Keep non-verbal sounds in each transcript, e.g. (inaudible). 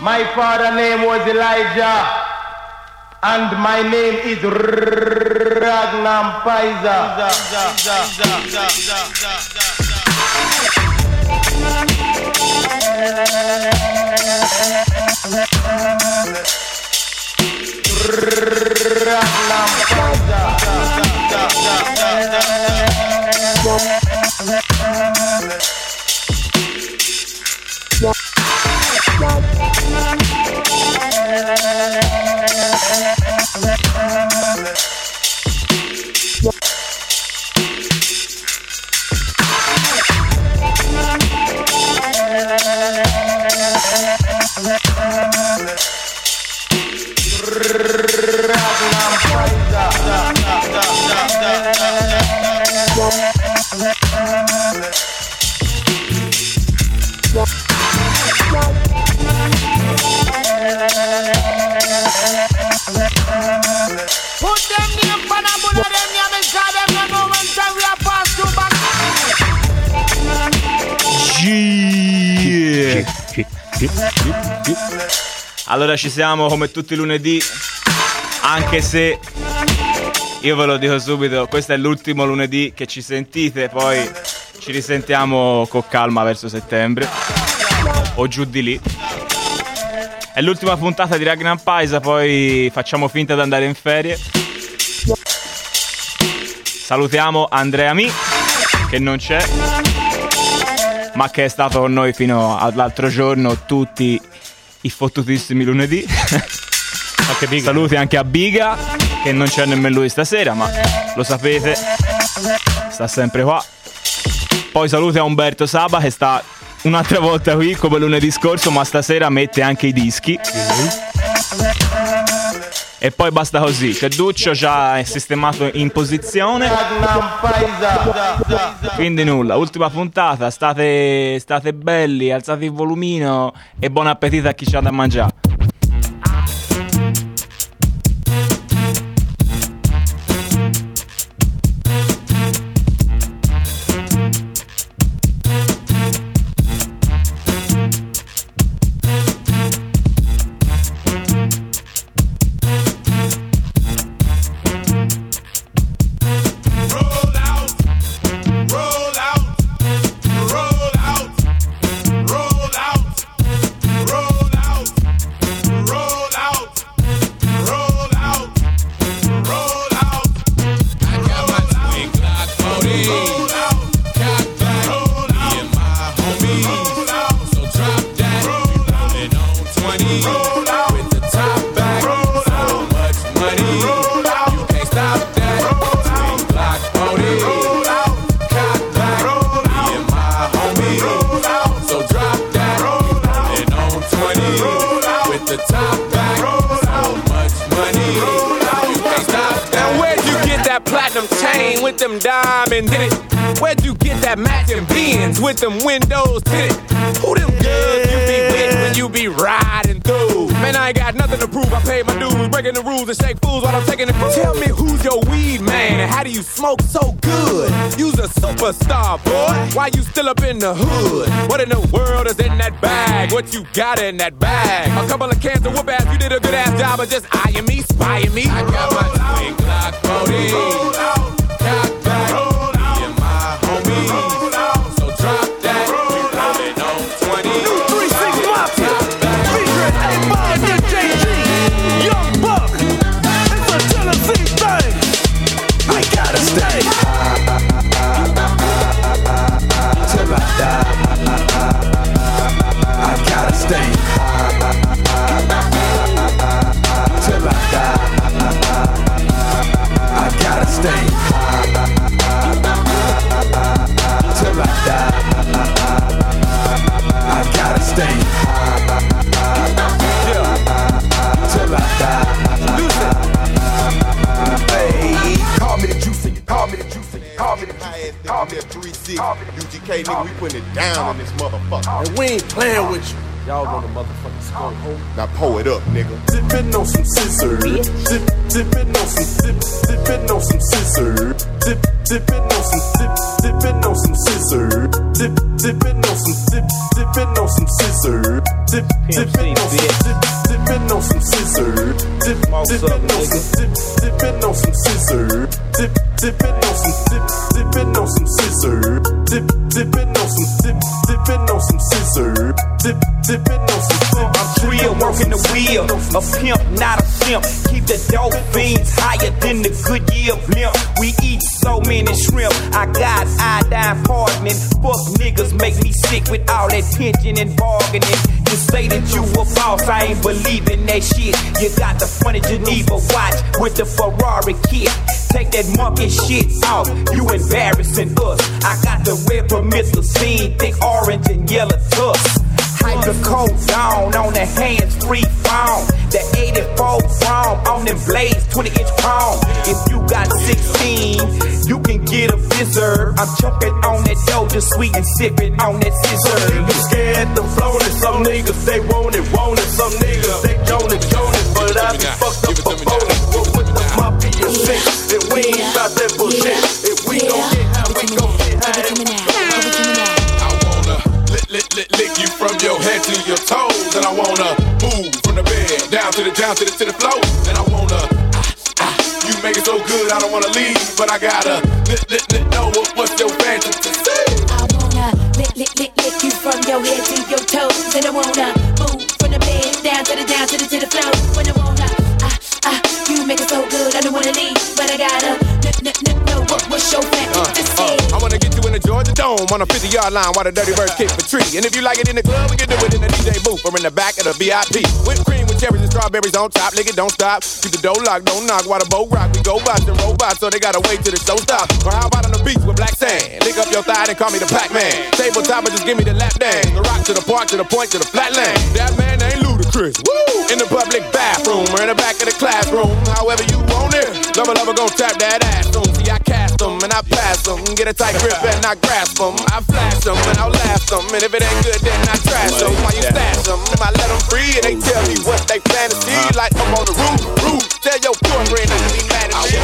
My father name was Elijah, and my name is Ragnampiza. Ragnar Put them name pan a bull Allora ci siamo come tutti i lunedì, anche se io ve lo dico subito, questo è l'ultimo lunedì che ci sentite, poi ci risentiamo con calma verso settembre o giù di lì. È l'ultima puntata di Ragnar Paisa, poi facciamo finta di andare in ferie. Salutiamo Andrea Mi, che non c'è, ma che è stato con noi fino all'altro giorno tutti i fottutissimi lunedì. Saluti anche a Biga, che non c'è nemmeno lui stasera, ma lo sapete, sta sempre qua. Poi saluti a Umberto Saba che sta un'altra volta qui come lunedì scorso, ma stasera mette anche i dischi. E poi basta così. C'è Duccio già è sistemato in posizione. Quindi nulla, ultima puntata, state, state belli, alzate il volumino e buon appetito a chi c'ha da mangiare. The hood? What in the world is in that bag? What you got in that bag? A couple of cans of whoop ass. You did a good ass job of just eyeing me, spying me. I got call me the juicy. UGK nigga, we putting it down in this motherfucker. And we ain't playing with you. Y'all know the motherfucking skull hole. Now pull it up, nigga. Dipping on some scissors. Dip, dipping on some dip, dipping on some scissors. Dip, dipping with all that pinching and bargaining. You say that you a boss, I ain't believing that shit. You got the funny Geneva watch with the Ferrari kit. Take that monkey shit off, you embarrassing us. I got the red promethazine, thick orange and yellow tusk. Hydrocodone on the hands free phone. The 84 chrome on them blades, 20 inch chrome. If you got 16, you can get a fizzer. I'm choking on that doja sweet and sipping on that scissor. You scared to flown it. Some niggas they want it, want it. Some niggas they joan it, joan it. But I be fucked up a bonus. What with the mafia six? And we ain't about that head to your toes, and I wanna move from the bed down to the down to the to the floor, and I wanna. ah, ah, You make it so good, I don't wanna leave, but I gotta lick, lick, lick, know what, what's your fantasy. I wanna lick, lick, lick, lick you from your head to your toes. And I wanna move from the bed down to the down to the to the floor. When I wanna, ah, ah, you make it so good. I don't wanna leave, Dome on a 50 yard line while the dirty birds kick the tree. And if you like it in the club, we can do it in the DJ booth or in the back of the VIP. Whipped cream with cherries and strawberries on top. It, don't stop. Keep the door locked, don't knock while the boat rock. We go bots and robots, so they gotta wait till the show stop. Or how about on the beach with black sand? Lick up your thigh and call me the Pac-Man. Tabletop and just give me the lap dance. The rock to the park, to the point, to the flatland. That man ain't ludicrous. Woo! In the public bathroom or in the back of the classroom. However you want it. Lover, lover, gon' tap that ass. See, I cast them and I pass them. Get a tight grip and I grasp them. I flash them and laugh them. And if it ain't good, then I trash them. Why you stash them? I let them free and they tell me what they plan to see. Like I'm on the roof, roof. Tell your boyfriend you be mad at me.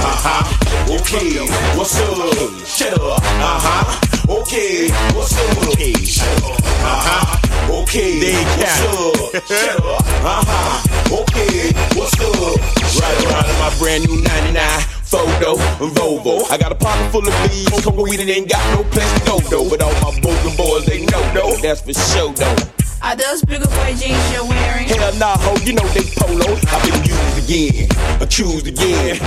Uh-huh. Okay, what's up? Shut up. Uh-huh. Okay, what's up? Okay, shut up. Uh-huh. Okay, what's up? (laughs) Shut up. Uh-huh. Okay, what's up? Ride around in my brand new 99 photo and Volvo. I got a pocket full of bees, coke weed and ain't got no place to go though. But all my bogan boys, they know though. That's for sure though. Are those bigger boy jeans you're wearing? Hell nah, ho, you know they polo. I've been used again, accused again.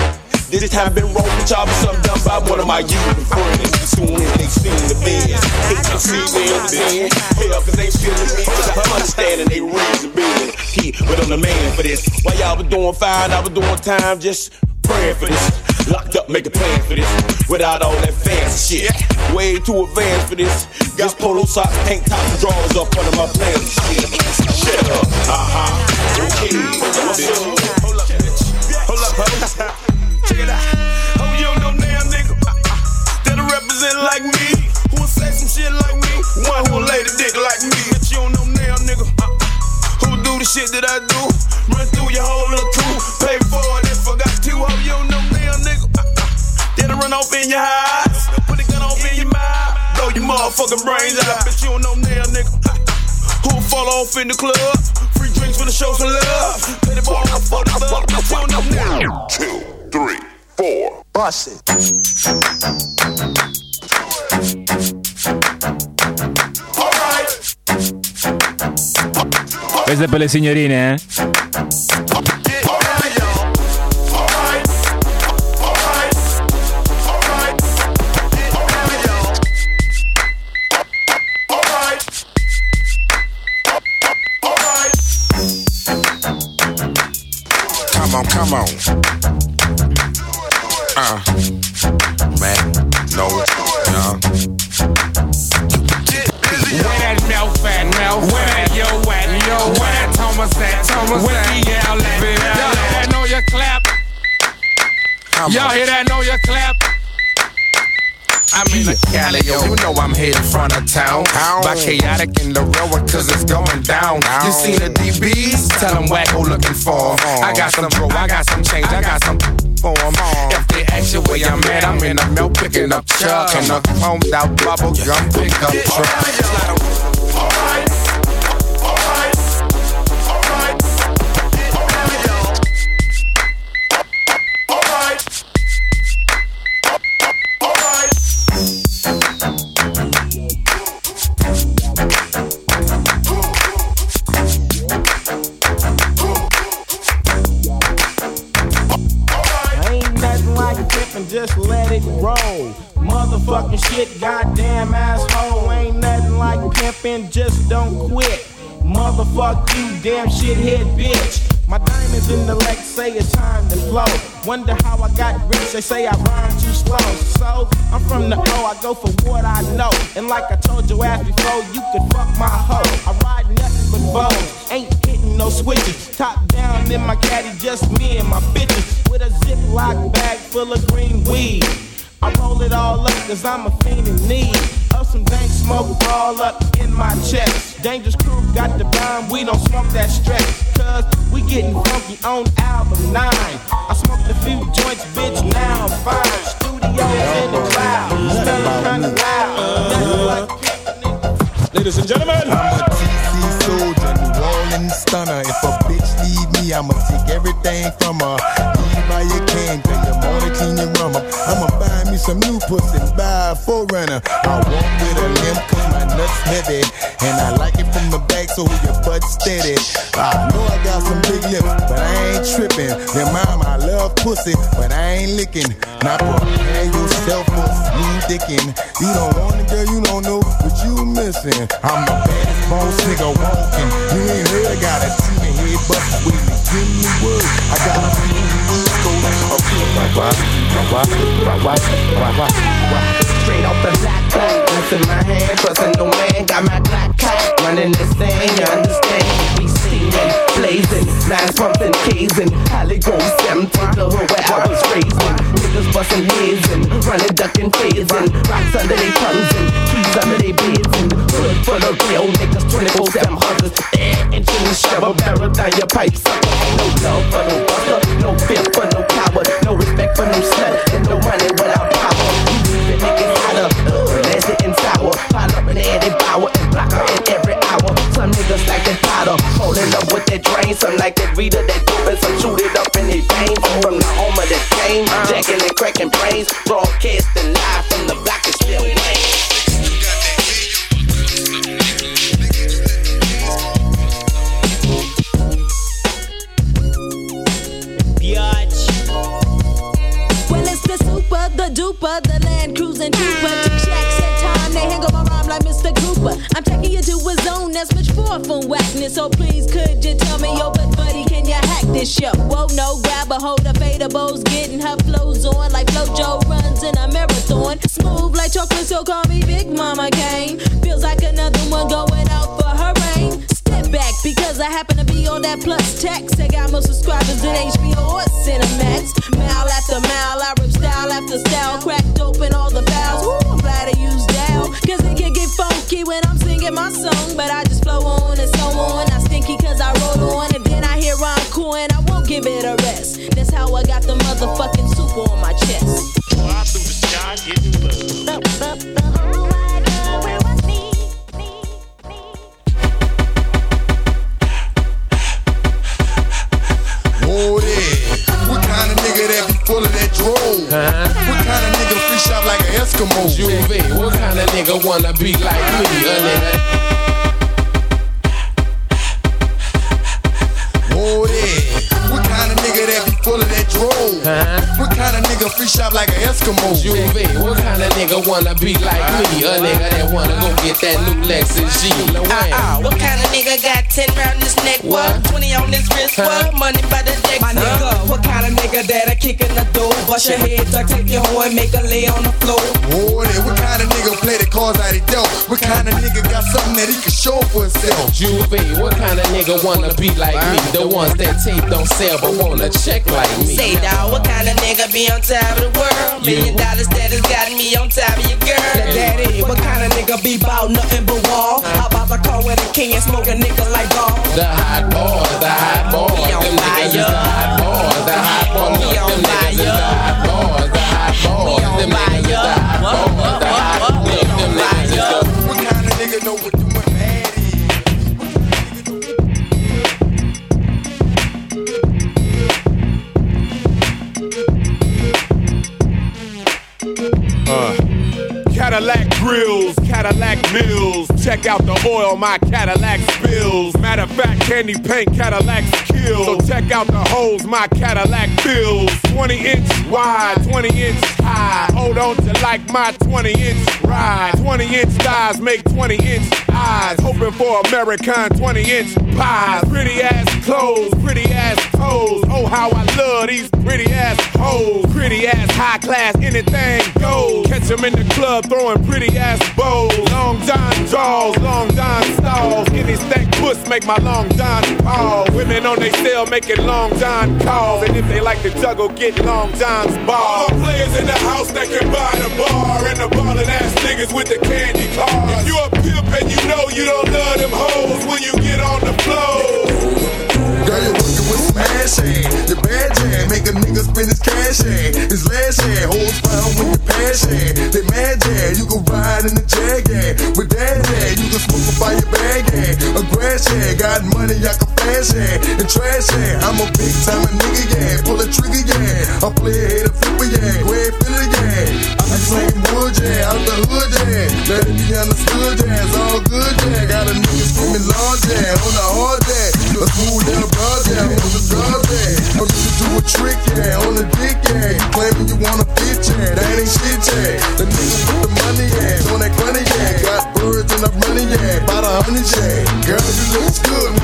This time been wrong, but y'all something done by one of my youth friends. Soon as they seen the beds, hate to see me understand. Hell, cause they feeling me, cause I understand and they reason being. He, but I'm the man for this. While y'all was doing fine, I was doing time, just praying for this. Locked up, make a plan for this. Without all that fancy shit. Way too advanced for this. Got polo socks, tank tops, and drawers up under my plans shit. Shut up. Uh-huh. Okay. Your motherfucking brains out. Bitch, you don't know damn nigga. Who'll fall off in the club? Free drinks for the show some love. Pay the ball for the bug. Bitch, you don't know damn. Two, three, four. Bust it. Questo è per le signorine, eh? Come on, know I'm here in front of town. By chaotic in the road, cause it's going down. You see the DBs? Tell them wacko looking for. I got some bro, I got some change, I got some for 'em. If they ask you where I'm at, I'm in the milk picking up chuck. And a combed out bubble gum pickup truck. Motherfucking shit, goddamn asshole. Ain't nothing like pimpin', just don't quit. Motherfuck you, damn shithead bitch. My diamonds in the lake say it's time to flow. Wonder how I got rich, they say I rhyme too slow. So, I'm from the O, I go for what I know. And like I told your ass before, you could fuck my hoe. I ride nothing but bows, ain't hitting no switches. Top down in my caddy, just me and my bitches. With a Ziploc bag full of green weed. I roll it all up cause I'm a fiend in need of some dank smoke all up in my chest. Dangerous crew got the bomb, we don't smoke that stress. Cause we getting funky on album 9. I smoked a few joints, bitch, now I'm fine. Studios in the clouds, smelling kinda loud. Nothing like Ladies and gentlemen, I'm a TC soldier, New Orleans stunner. If a bitch leave me, I'ma take everything from her. Leave by your can, pay your money, clean your rum. I'ma buy me some new pussy, buy a forerunner. I walk with a limp, cause my nuts heavy. And I like it from the back, so your butt steady. I know I got some big lips, but I ain't tripping. Then mom, I love pussy, but I ain't licking. Now prepare yourself for smooth dicking. You don't want it, girl, you don't know what you missing. I'm the baddest boss nigga walking. You ain't heard, got a in head, but when you give me word, I got a few words go up Straight off the black what's in my hand, trusting no man, got my black coat, running this thing, you understand? We steaming, blazing, nine pumping, casing, Holly Ghost, empty the hood where I was raising. Niggas busting heads and running, ducking, phasing, rocks under their tongues and keys under their beds and hood full of real niggas, 24 7 hunters, air engine, shovel barrel down your pipe, sucker. No love for no buster, no fear for no coward, no respect for no slut, and no money without power. You niggas hotter, Pile up in Eddie Bauer and block her in every hour. Some niggas like that powder, holding up with that drain. Some like that reader that dope and some shoot it up in their veins. From the home of the game, jacking and cracking brains, broadcasting live from the block is still lame. Well, it's the super, the duper, the land cruising trooper. Two shacks time, they hang on my rhyme like Mr. Cooper. I'm taking you to a zone that's much far from whackness. So please, could you tell me, yo, but buddy, can you hack this show? Whoa, no, grab a hold of Fadables, getting her flows on like Flojo runs in a marathon. Smooth like chocolate, so call me Big Mama Kane. Feels like another one going out for her reign. Step back because I happen to be on that plus text. I got more subscribers than HBO or Cinemax. Mile after mile, I rip style after style. Cracked open all the valves. Ooh, I'm glad I used. Cause it can get funky when I'm singing my song. But I just flow on and so on. I stinky cause I roll on. And then I hear encore and I won't give it a rest. That's how I got the motherfucking super on my chest. fly through the sky, getting love. Like an Eskimo? Juve, what kind of nigga wanna be like me? A nigga kind free shop like an Eskimo? Juve, what kind of nigga wanna be like me? A nigga that wanna go get that new Lexus G. Lil Wayne. What kind of nigga got 10 round this neck? What? 20 on this wrist? What? Money by the deck? My nigga, what kind of nigga that'll kick in the door? Bust your head, duck, take your hoe and make a lay on the floor. Yeah. What kind of nigga play the cards out he dope? What kind of nigga got something that he can show for himself? Juve, what kind of nigga wanna be like me? The ones that tape don't sell but wanna check like me. Say Hey, dawg, what kind of nigga be on top of the world? Million dollar status got me on top of your girl. Now, daddy, what kind of nigga be bout nothing but wall? How about the car with a king and smoke a nigga like ball? The hot boys, the hot boys. We on Them niggas is the hot boys, the hot boys. We on Them niggas is the fire. hot boys, the hot boys. Them niggas is the hot boys, the hot boys. Them niggas is the What kind of nigga know what grills, Cadillac mills. Check out the oil my Cadillac spills. Matter of fact, candy paint Cadillacs kill. So check out the holes my Cadillac fills. 20 inch wide, 20 inch high. Hold on to like my 20 inch ride. 20 inch thighs make 20 inch eyes. Hoping for American 20 inch pies. Pretty ass clothes, pretty ass toes. Oh, how I love these pretty ass hoes. Pretty ass high class, anything goes. Catch them in the club throwing pretty ass bows. Long John draws, long John stalls. Any stack puss make my long John pause. Women on they cell making long John calls. And if they like to juggle, get long John's ball. All players in the house that can buy the bar. And the ballin' ass niggas with the candy cars. If you a pimp and you know you don't love them hoes when you get on the floor. Girl, you're with hand. Your bad jam make a nigga spend his cash hand. His last hand holds found with your passion. They mad jam, you can ride in the jag hand. With that jam, you can smoke a fire bag hand. A grass hand, got money, I can flash hand. And trash hand, I'm a big time nigga, yeah. Pull a trigger, yeah. I play a hater flipper, yeah. Go ahead, fill yeah. I'm slanging wood, yeah. Out the hood, yeah. Let it be understood, yeah. It's all good, yeah. Got a nigga screaming large, yeah. On the hard, yeah. A smooth down broad, yeah. Trick, yeah. On the dick, yeah. Claiming you wanna fit, yeah. That ain't shit, yeah. The nigga with the money, yeah. On that money, yeah. Got birds and I'm running, yeah. About a hundred, yeah. Girl, you looks good.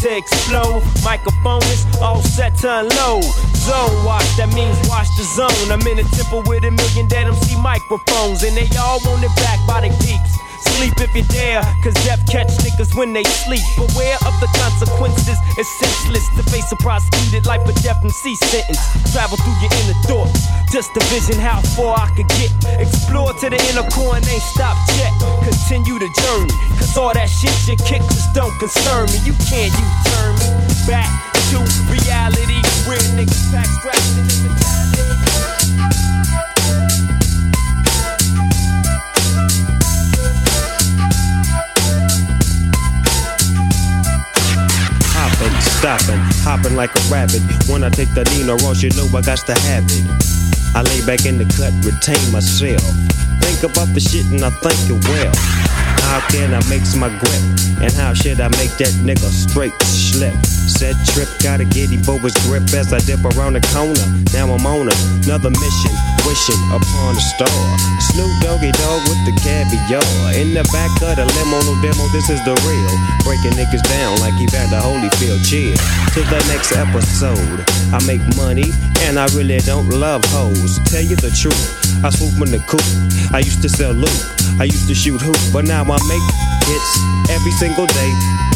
To explode. Microphone is all set to unload. Zone watch, that means watch the zone. I'm in a temple with a million dead MC microphones, and they all want it back by the peeps. Sleep if you dare, cause death catch niggas when they sleep. Beware of the consequences, it's senseless to face a prosecuted life or death and C sentence. Travel through your inner thoughts, just to vision how far I could get. Explore to the inner core and ain't stop yet. Continue the journey, cause all that shit you kick just don't concern me. You can't you turn me back to reality. Where niggas pack scraps stopping, hopping like a rabbit. When I take the Nino Ross, you know I got to have it. I lay back in the cut, retain myself. Think about the shit and I think it well. How can I make my grip? And how should I make that nigga straight slip? Said trip, gotta get him for his grip as I dip around the corner. Now I'm on another mission, wishing upon a star. Snoop Doggy Dogg with the caviar. In the back of the limo, no demo, this is the real. Breaking niggas down like he had the Holyfield. Cheer to the next episode. I make money and I really don't love hoes. Tell you the truth, I swoop in the coop. I used to sell loot, I used to shoot hoop, but now I make hits every single day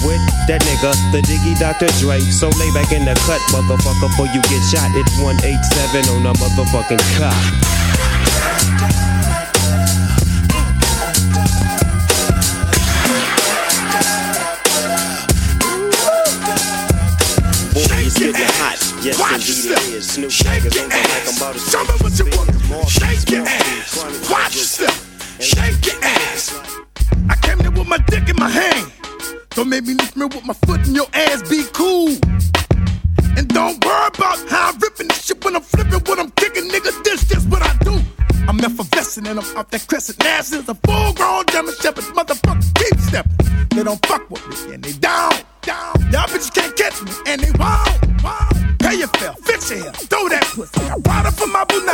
with that nigga, the Diggy Dr. Dre. So lay back in the cut, motherfucker, before you get shot. It's 187 on a motherfucking cop. Yes, indeed it is. Snoop Dogg is on the mic. I'm about to Tell me what you want. Shake your ass. Watch yourself. Shake your ass. I came there with my dick in my hand. Don't make me lift me with my foot in your ass, be cool. And don't worry about how I'm ripping this shit when I'm flipping, what I'm kicking, nigga. This just what I do. I'm effervescent dancing and I'm off that crescent. Nasty is a full grown German shepherd, motherfucker, keep stepping. They don't fuck with me and they down, down. Y'all bitches can't catch me and they wow, Pay your fare, fix your hair, throw that pussy. I brought up for my boo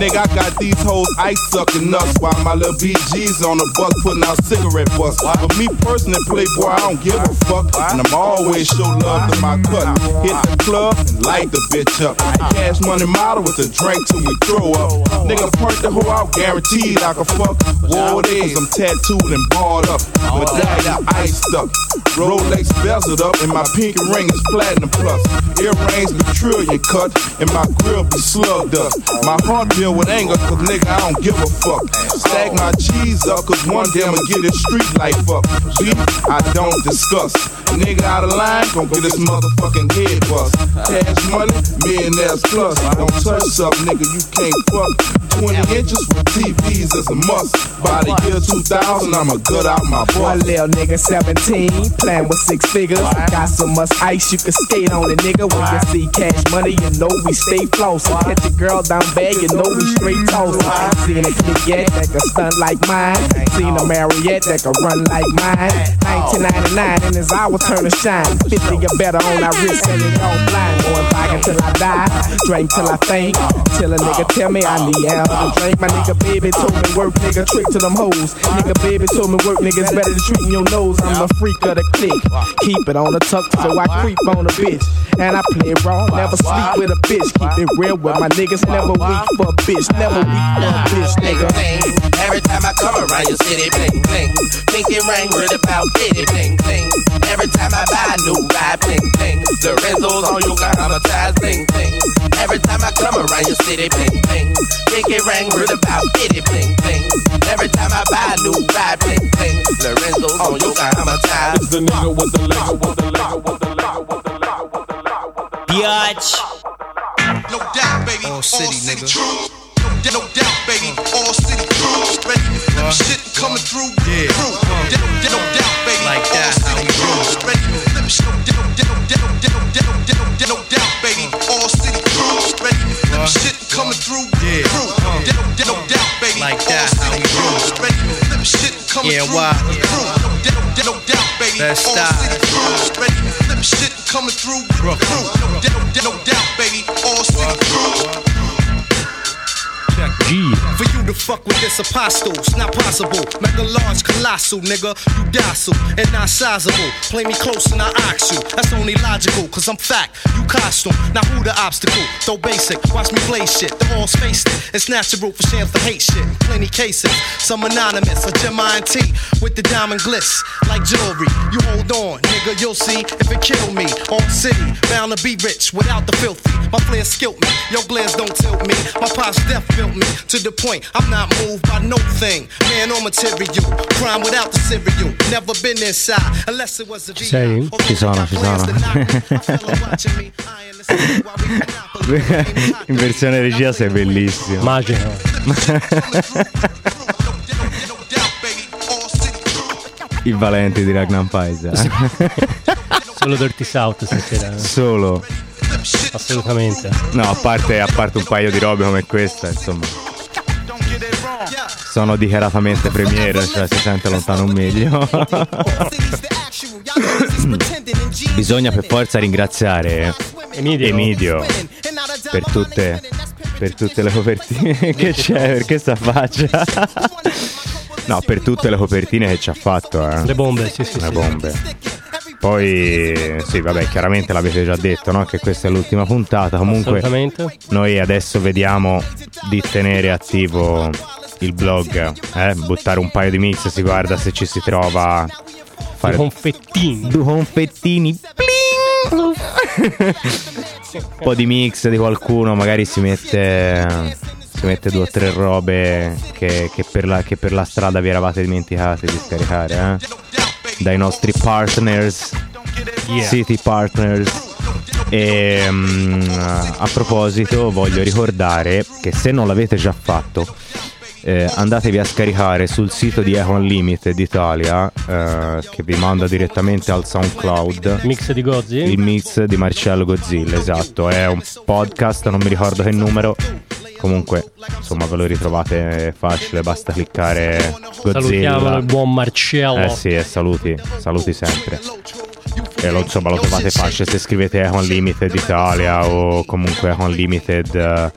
Nigga, I got these hoes ice sucking nuts while my little BG's on the bus putting out cigarette butts. But me personally, Playboy, I don't give a fuck. And I'm always show love to my cut. Hit the club and light the bitch up. Cash money model with a drink till we throw up. Nigga, perk the hoe out, guaranteed I can fuck. It is. I'm tattooed and barred up. Medallion iced up. Rolex bezeled up, and my pinky ring is platinum plus. Earrings be trillion cut, and my grill be slugged up. My heart with anger, cause nigga, I don't give a fuck. Stack my cheese up, cause one day I'ma get this street life up. Beef, I don't discuss. Nigga out of line, gon' get this motherfucking head bust. Cash money, millionaires plus. Don't touch up, nigga, you can't fuck. 20 inches with TVs is a must. By the year 2000, I'ma gut out my butt. little nigga 17, playing with six figures. Got so much ice you can skate on it, nigga. When you see cash money, you know we stay flossing. Catch a girl down bad, you know we straight tossing. Seen a kid yet that can stunt like mine. Seen a Marriott that can run like mine. 1999 and it's our turn to shine. 50 or better on our wrist and it all blind. Going pocket until I die, drink till I think. Till a nigga tell me I need help drink. My nigga baby told me work, nigga trick to them hoes. Nigga baby told me work, niggas better than treating your nose. I'm the freak of the clique. Keep it on the tuck so I creep on a bitch. And I play raw, never sleep with a bitch. Keep it real with my niggas, never weak for a bitch. Never weak for a bitch, nigga. Every time I come around your city, bling bling. Pinky ring with about bitty bling bling. Every time I buy a new ride, bling bling. Lorenzo's on you, got traumatized, bling bling. Every time I come around your city, bling bling. Pinky ring with about bitty bling bling. Every time I buy a new ride, bling bling. Lorenzo's on you, got traumatized. It's the nigga with the Lego, with the Lego, with the Lego, with the Lego, with the Lego, with the Lego. Biatch. No doubt, baby. All city, nigga. True no doubt, baby. All city crews ready to flip shit coming through. Yeah. Crew. No doubt, baby. Like that, All city crews ready to flip shit. No doubt, baby. All city crews ready flip shit coming through. Yeah. Crew. No doubt, baby. Like that, All city crews ready to flip shit coming through. Yeah, why? No doubt, baby. Let's stop. All city crews ready to flip shit coming through. Crew. No doubt, baby. To fuck with this apostle, it's not possible. Mega large, colossal, nigga. You docile and not sizable. Play me close and I ox you. That's only logical, cause I'm fact. You costume. Now who the obstacle? Though basic, watch me play shit. The halls face it. It's natural for shams to hate shit. Plenty cases. Some anonymous, a Gemini and T with the diamond glitz. Like jewelry. You hold on, nigga, you'll see if it kill me. All city, bound to be rich without the filthy. My flair skilled me. Your glares don't tilt me. My pops death built me to the point I'm not moved by no thing. Man or material. Crime without the cereal. Never been inside unless it was a Ci sei? Ci sono, ci sono. (laughs) In versione regia sei bellissimo. Magico. Il valente di Ragnar Paisa. Solo Dirty South stasera. Solo. Assolutamente. No, a parte, a parte un paio di robe come questa, insomma. Sono dichiaratamente premiere, cioè si sente lontano un miglio. (laughs) Bisogna per forza ringraziare Emidio, Emidio per tutte, per tutte le copertine (laughs) che c'è, perché sta faccia. No, per tutte le copertine che ci ha fatto, eh. Le bombe, sì, sì, Le sì. bombe. Poi, sì, vabbè, chiaramente l'avete già detto, no? Che questa è l'ultima puntata. Comunque, noi adesso vediamo di tenere attivo il blog, eh? buttare un paio di mix, si guarda se ci si trova. Fare Due confettini. Due confettini. Un (laughs) po' di mix di qualcuno, magari si mette. Si mette due o tre robe che, che per la, che per la strada vi eravate dimenticati di scaricare, eh? Dai nostri partners, Yeah. City Partners. E mm, a proposito, voglio ricordare che se non l'avete già fatto, eh, andatevi a scaricare sul sito di Echo Unlimited Italia, eh, che vi manda direttamente al SoundCloud. Mix di Gozzi? Il mix di Marcello Godzilla, esatto. È un podcast, non mi ricordo che numero. Comunque, insomma, ve lo ritrovate facile, basta cliccare Salutiamo Godzilla. il buon Marcello. Eh sì, saluti, saluti sempre. E lo, insomma, lo trovate facile se scrivete Echo Unlimited Italia o comunque Echo Unlimited eh,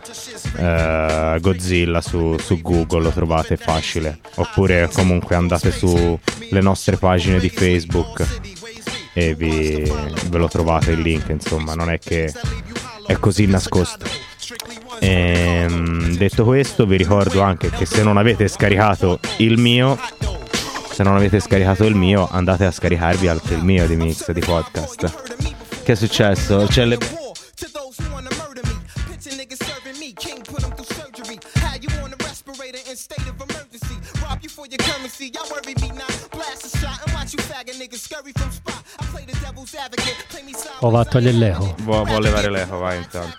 eh, Godzilla su, su Google, lo trovate facile. Oppure comunque andate sulle nostre pagine di Facebook e vi, ve lo trovate il link, insomma, non è che è così nascosto. Ehm, detto questo, vi ricordo anche che se non avete scaricato il mio, se non avete scaricato il mio, andate a scaricarvi anche il mio di mix di podcast. Che è successo? C'è le. O va a togliere l'eco. Vuoi levare l'eco, vai intanto.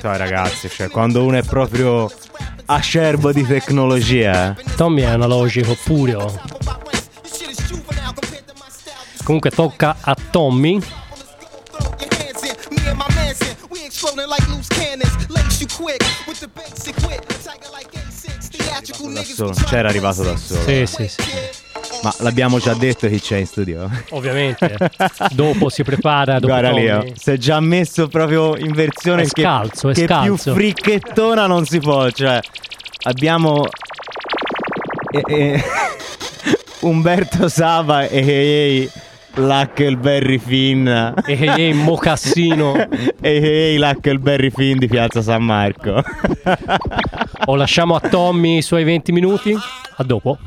Ciao ragazzi, cioè quando uno è proprio acerbo di tecnologia, eh. Tommy è analogico puro. Comunque tocca a Tommy. C'era arrivato da solo. Sì, sì, sì. Ma l'abbiamo già detto chi c'è in studio. Ovviamente. (laughs) Dopo si prepara. Dopo Guarda oh, si è già messo proprio in versione È scalzo, è che, che più scalzo. fricchettona non si può. Cioè, abbiamo e- e- (laughs) Umberto Sava e l'Huckleberry Finn. E hey, hey, Mocassino. (laughs) e hey, l'Huckleberry Finn di Piazza San Marco. O lasciamo a Tommy i suoi 20 minuti. A dopo.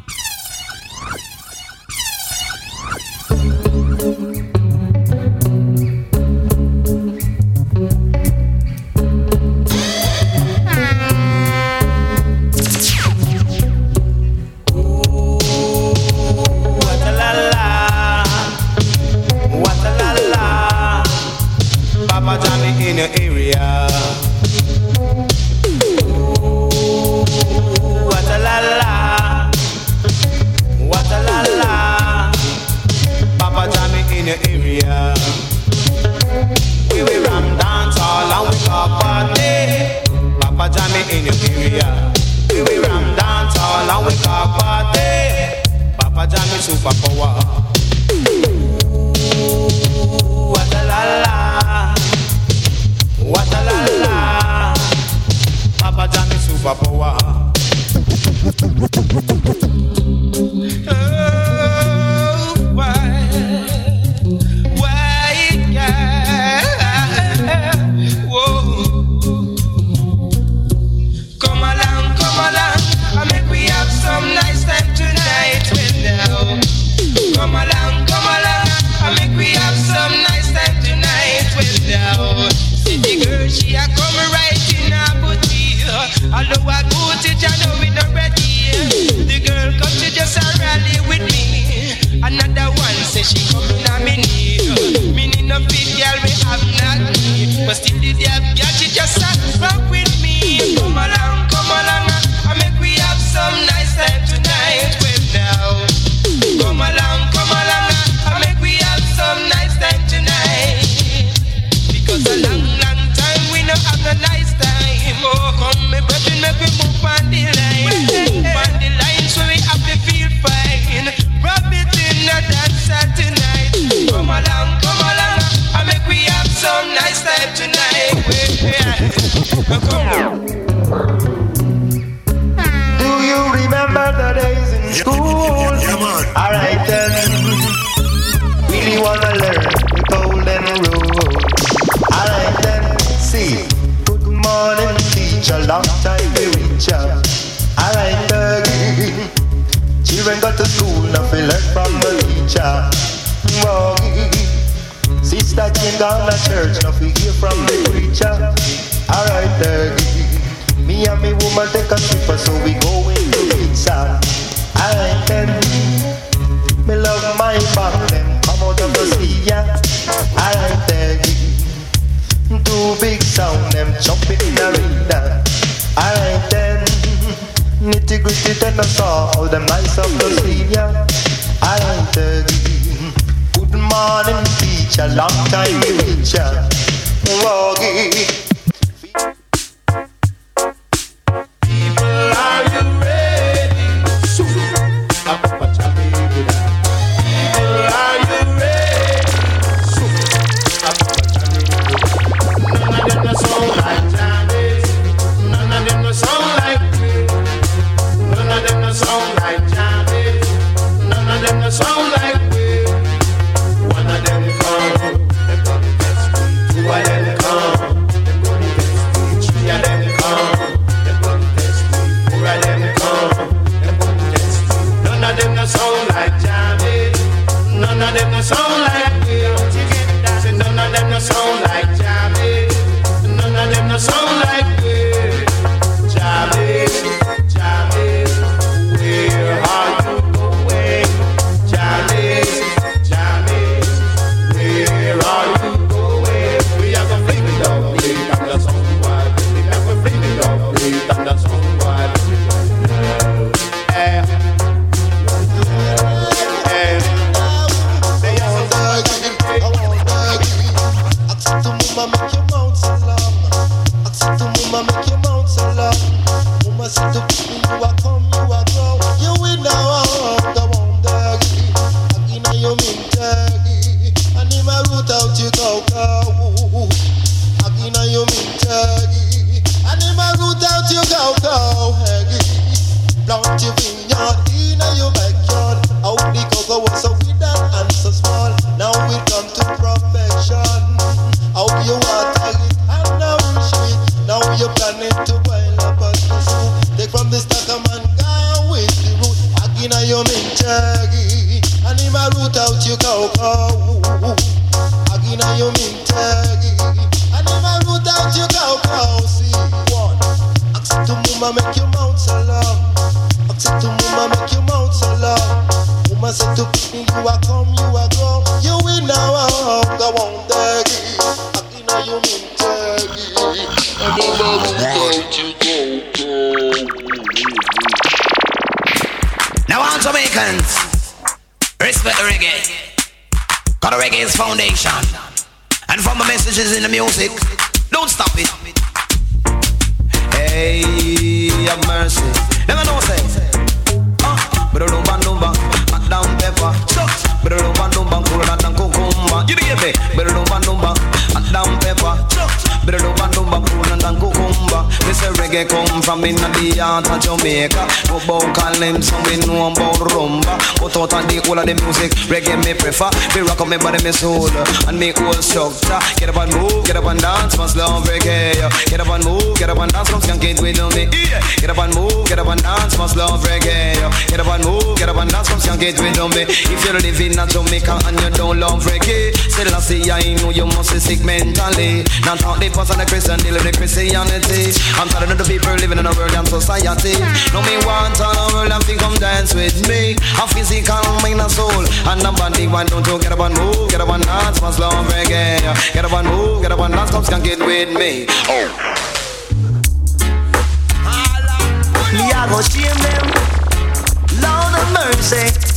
for me body, me soul, and me whole structure. Get up and move, get up and dance, must love reggae. Get up and move, get up and dance, come skank it with me. Get up and move, get up and dance, must love reggae. Get up and move, get up and dance, come skank it with me. If you're living in Jamaica and you don't love reggae, still I see I know you must be sick mentally. Not talk the person the Christian, deal with the Christianity. I'm tired of the people living in a world and society. No me want all the world and think come dance with me. A physical, mind and soul, and a body. Why don't you get up and move, get up and dance, my slow reggae. Get up and move, get up and dance, come skank it with me. Oh. Me, I go shame them, Lord of mercy.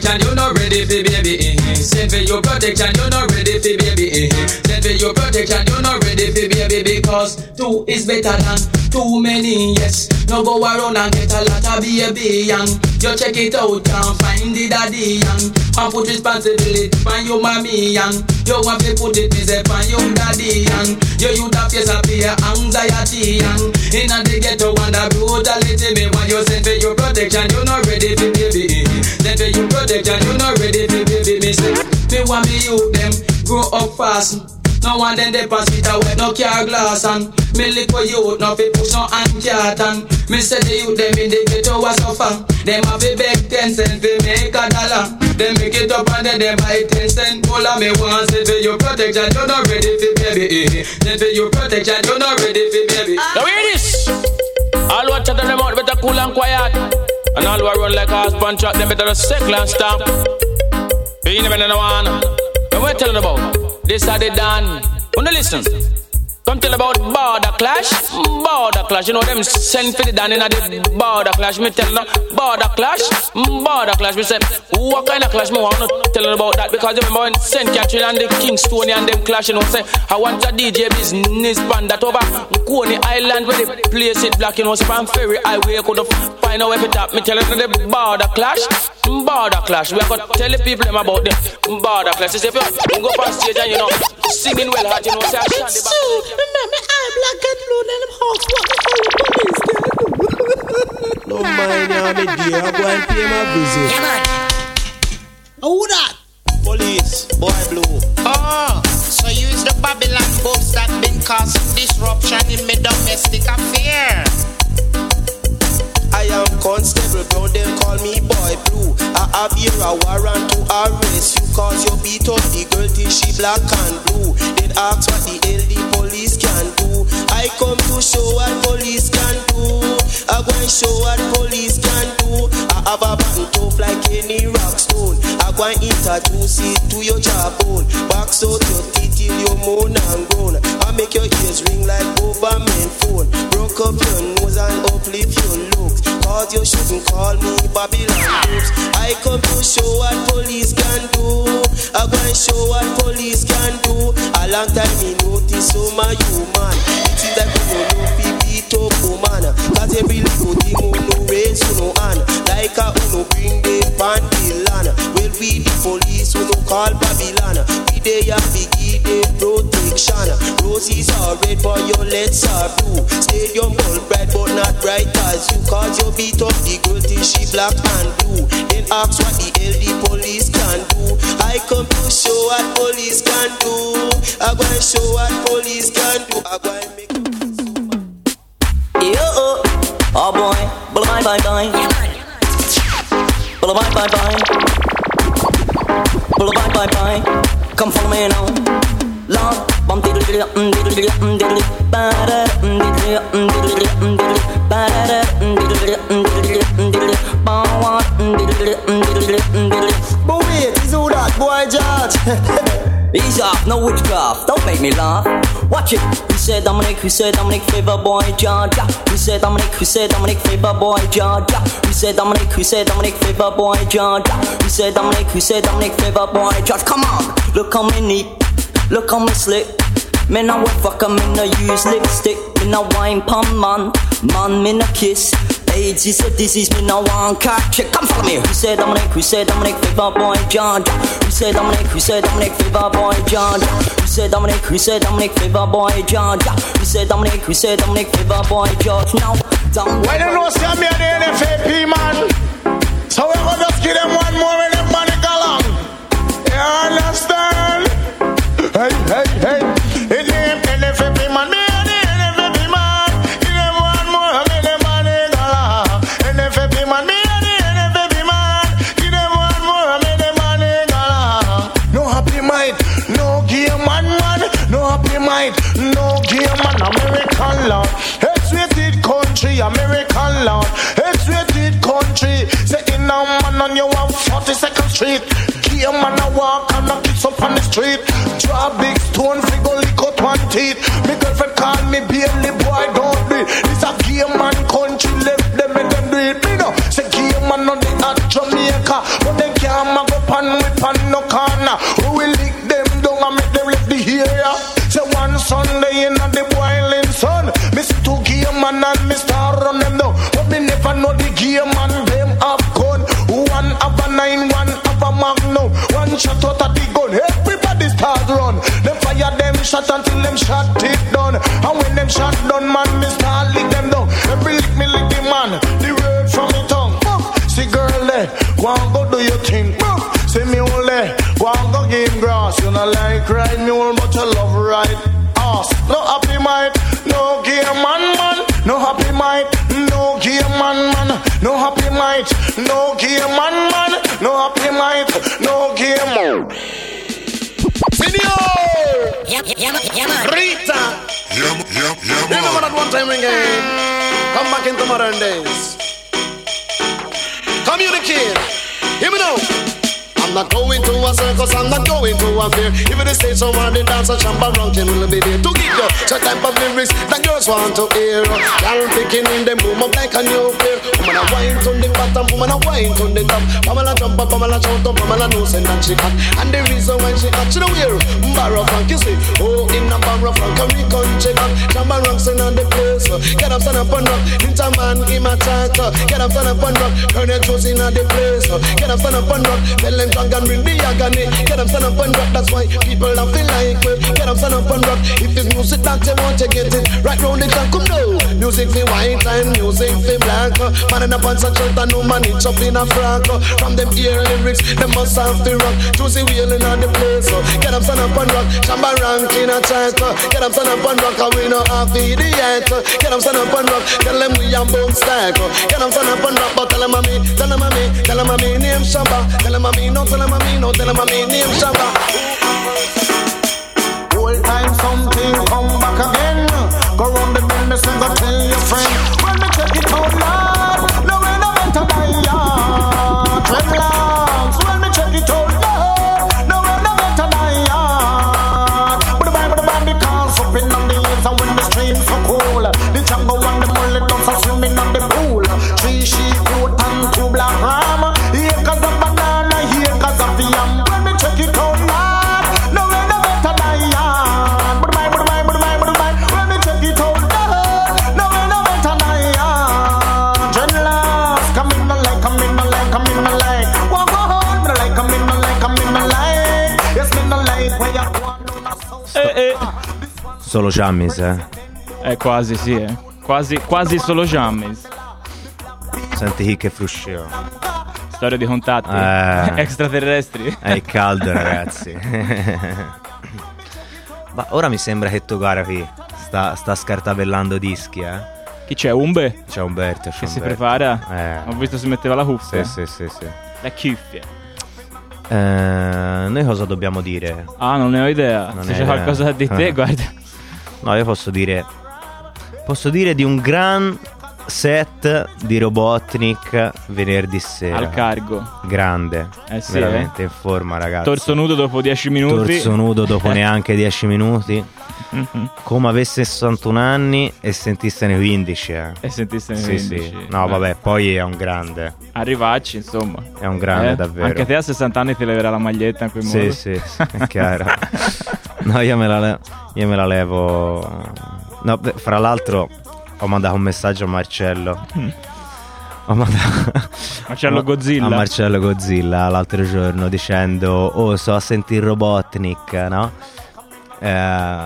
Protection, you're not ready for baby. eh, eh. Send for your protection, you're not ready for baby. eh, eh. Send for your protection, you're not ready for baby because two is better than too many. Yes, no go around and get a lot of baby young. You check it out and find the daddy young. And put responsibility on your mommy young. You want to put it it is on your daddy young. You you that face up your anxiety young. In a the ghetto and the brutality me when you send for your protection, you're not ready for baby. Protection, you're not ready for baby. Me say, me want me youth them grow up fast. No one then they pass it away, no car glass and Me lick for youth, no fi push no hand cat and Me say the youth them in the ghetto a suffer Them have a beg ten cent fi make a dollar Them make it up and then they buy ten cent All of me want say for your protection, you're not ready for baby. Then for your protection, you're not ready for baby Now hear this. All who chat them out better cool and quiet. And all who run like a punch out, them better circle and stamp. You never know one. And we're telling about this are the done. Wanna listen? Tell about border clash, border clash. You know them send for the down in the border clash. Me tell them border clash, border clash. Me say what kind of clash? Me want to tell about that because you remember when Saint Catherine and the Kingston and them clash. You know say I want a DJ business band that over Coney Island where they place it black. You know from Ferry Highway could find out where it tap. Me tell them the border clash, border clash. We are gonna tell the people them about the border clash. Say if you go on stage and you know singing well hard, you know say I shine the back. Remember, I'm black and blue, and them hawks what the police can do. No mind ya, me dear, I go and pay my visit. Who that? Police, boy blue. Oh, so use the Babylon books that been causing disruption in my domestic affair. I am constable, bro, them call me boy blue. I have here a warrant to arrest you cause you beat up the girl till she black and blue. Then ask what the hell the police can do. I come to show what police can do. I go and show what police can do. I have a button tough like any rock stone. I go and introduce it to your jawbone. Box out your teeth till you moan and groan. I make your ears ring like government phone. Broke up your nose and uplift your looks. Cause you shouldn't call me Babylon. I come to show what police can do. I go and show what police can do. A long time me notice so my human. Ask what the the police can do. I come to show what police can do. I go and show what no witchcraft, don't make me laugh. Watch it. We said Dominic, we said Dominic, favor boy, Georgia. We said Dominic, we said Dominic, favor boy, Georgia. We said Dominic, we said Dominic, favor boy, Georgia. We said Dominic, we said Dominic, favor boy, Georgia. Come on, look how neat, look how me slick. Me now a fuck, me no use lipstick. Me no wine pon man, man me no kiss. AIDS is a disease, me no want catch it. Come follow me. We said Dominic, we said Dominic, favor boy, Georgia. We said Dominic, we said Dominic, favor boy, Georgia. We said Dominic, we said Dominic, favor boy, Georgia. We said Dominic, we said Dominic, favor boy, George. Now, down. When you know see me the NFAP man, so we gonna just give them one more street. Big stone, eh, go go do your thing. Move. See me only, go and go game grass. You know like right mule, but you love right ass. No happy mind, no game man man. No happy mind, no game man man. No happy mind, no game man man. No happy mind, no game man. Senior! Rita! Remember that one time again? Come back into modern days. Communicate. Hear me now. Not going to a circus, I'm not going to a fair. If it is stage someone they dance a Shabba ranking will be there to give you the type of lyrics that girls want to hear. Girl picking in them boom up like a new player. Woman a wine to the bottom, woman a wine to the top. Pamela jump up, Pamela shout up, Pamela knows and she hot. And the reason why she hot, she don't wear barra funk. You see, oh in a barra funk, we country hot. Shabba Ranks in the place. Uh. Get up, stand up and rock. Inter man, him a chat. Get up, stand up and rock. Turn your toes in the place. Uh. Get up, stand up and rock. Tell them and bring the agony. Get up, stand up and rock. That's why people don't feel like we. Get up, stand up and rock. If it's music that you want, you get it. Right round the clock, come now. Music for white and music for black. Uh. Man in a pants and shirt and no man it's up in a frock. Uh. From them ear lyrics, them must have to rock. Juicy wheeling on the place. Uh. Get up, stand up and rock. Shabba rank in a chat. Get up, stand up and rock. And we know half idiot. Get up, stand up and rock. Tell them we are both stack. Get up, stand up and rock. But tell them me, tell them me, tell them me name Shabba. Tell them me, no, tell them me, no, tell them me name Shabba. Old time something come back again. Go round the bend, me say go tell your friend. When me check it out loud, no way no better than ya. Dreadlocks, Solo Jammis, eh. Eh, quasi sì, eh. Quasi, quasi solo Jammis. Senti chi che fruscio. Storia di contatti. Eh. (laughs) Extraterrestri. È caldo, ragazzi. (laughs) Ma ora mi sembra che Togarafi sta, sta scartabellando dischi, eh. Chi c'è? Umbe? C'è Umberto. c'è Che si Umberto. prepara? Eh. Ho visto si metteva la cuffia. Sì, sì, sì, sì. La cuffia. Eh, noi cosa dobbiamo dire? Ah, non ne ho idea. Non Se c'è ho qualcosa da idea. di te, guarda. No, io posso dire. Posso dire di un gran set di Robotnik venerdì sera. Al cargo. Grande. Eh sì, Veramente in forma, ragazzi. Torso nudo dopo 10 minuti. Torso nudo dopo (laughs) neanche 10 minuti. (laughs) Come avesse 61 anni e sentissene 15. Eh. E sentissene sì, 15. Sì. No, Eh. vabbè, poi è un grande. Arrivacci, insomma. È un grande, Eh, davvero. Anche te a 60 anni ti leverà la maglietta in quel Sì, modo. sì, sì, è chiaro. (laughs) (laughs) no, io me la, le- io me la levo. No, beh, fra l'altro, ho mandato un messaggio a Marcello. Mm. Ho mandato Marcello (laughs) Godzilla. A Marcello Godzilla l'altro giorno dicendo: Oh, so a sentire Robotnik, no? Eh,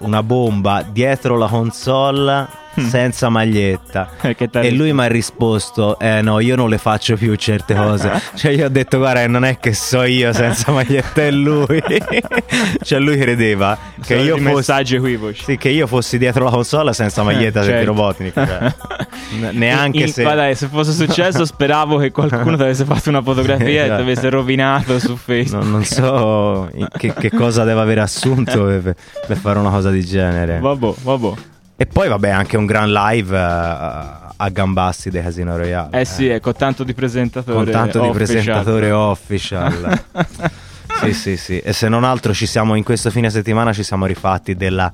una bomba dietro la console senza maglietta. Mm. T'ha e lui mi ha risposto: Eh no, io non le faccio più certe cose. (laughs) cioè, io ho detto: Guarda, non è che so io senza maglietta, è lui. (laughs) cioè, lui credeva che Sono io fossi. Sì, che io fossi dietro la console senza maglietta Eh, certo. Robotnik. Cioè, (laughs) neanche In- se. Guarda, se fosse successo, speravo che qualcuno ti avesse fatto una fotografia e ti Esatto. avesse rovinato su Facebook. Non, non so che, che cosa deve aver assunto per, per fare una cosa del genere. Vabbè, vabbè. E poi, vabbè, anche un gran live eh, a Gambassi dei Casino Royale. Eh sì, eh, con tanto di presentatore. Con tanto di official. presentatore official. (laughs) sì, sì, sì. E se non altro ci siamo in questo fine settimana ci siamo rifatti della